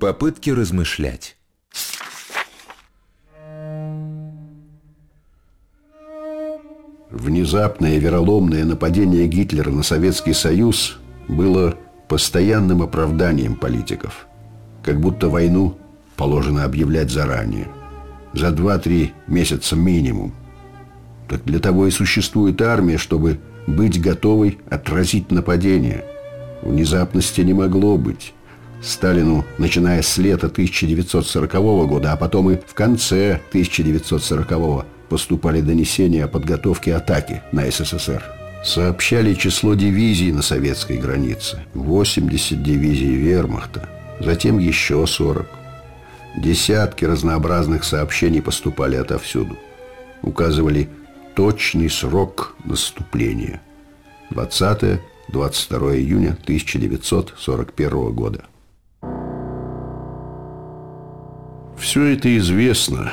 Попытки размышлять. Внезапное вероломное нападение Гитлера на Советский Союз было постоянным оправданием политиков. Как будто войну положено объявлять заранее. За 2-3 месяца минимум. Так для того и существует армия, чтобы быть готовой отразить нападение. Внезапности не могло быть. Сталину, начиная с лета 1940 года, а потом и в конце 1940 поступали донесения о подготовке атаки на СССР. Сообщали число дивизий на советской границе. 80 дивизий вермахта, затем еще 40. Десятки разнообразных сообщений поступали отовсюду. Указывали точный срок наступления. 20-22 июня 1941 года. Все это известно,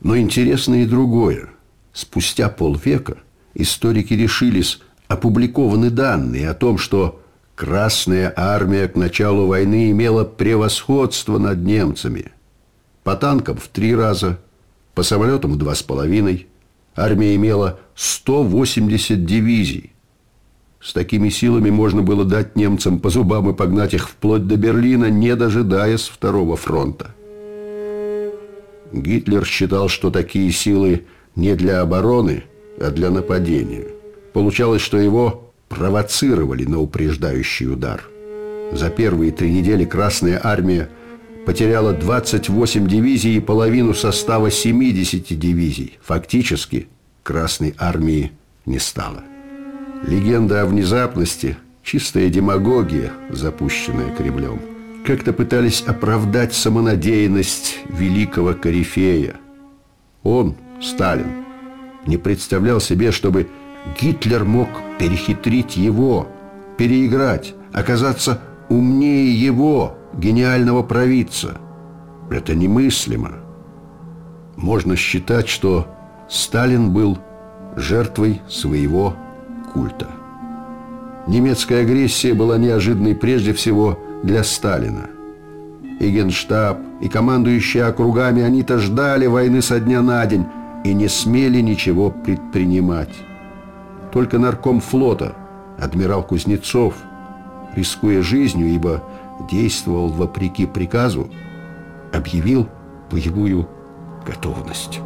но интересно и другое. Спустя полвека историки решились опубликованы данные о том, что Красная армия к началу войны имела превосходство над немцами. По танкам в три раза, по самолетам в два с половиной. Армия имела 180 дивизий. С такими силами можно было дать немцам по зубам и погнать их вплоть до Берлина, не дожидаясь Второго фронта. Гитлер считал, что такие силы не для обороны, а для нападения. Получалось, что его провоцировали на упреждающий удар. За первые три недели Красная Армия потеряла 28 дивизий и половину состава 70 дивизий. Фактически Красной Армии не стало. Легенда о внезапности – чистая демагогия, запущенная Кремлем – как-то пытались оправдать самонадеянность великого корифея. Он, Сталин, не представлял себе, чтобы Гитлер мог перехитрить его, переиграть, оказаться умнее его, гениального провидца. Это немыслимо. Можно считать, что Сталин был жертвой своего культа. Немецкая агрессия была неожиданной прежде всего – для Сталина. И генштаб, и командующие округами, они-то ждали войны со дня на день и не смели ничего предпринимать. Только нарком флота, адмирал Кузнецов, рискуя жизнью, ибо действовал вопреки приказу, объявил боевую готовность.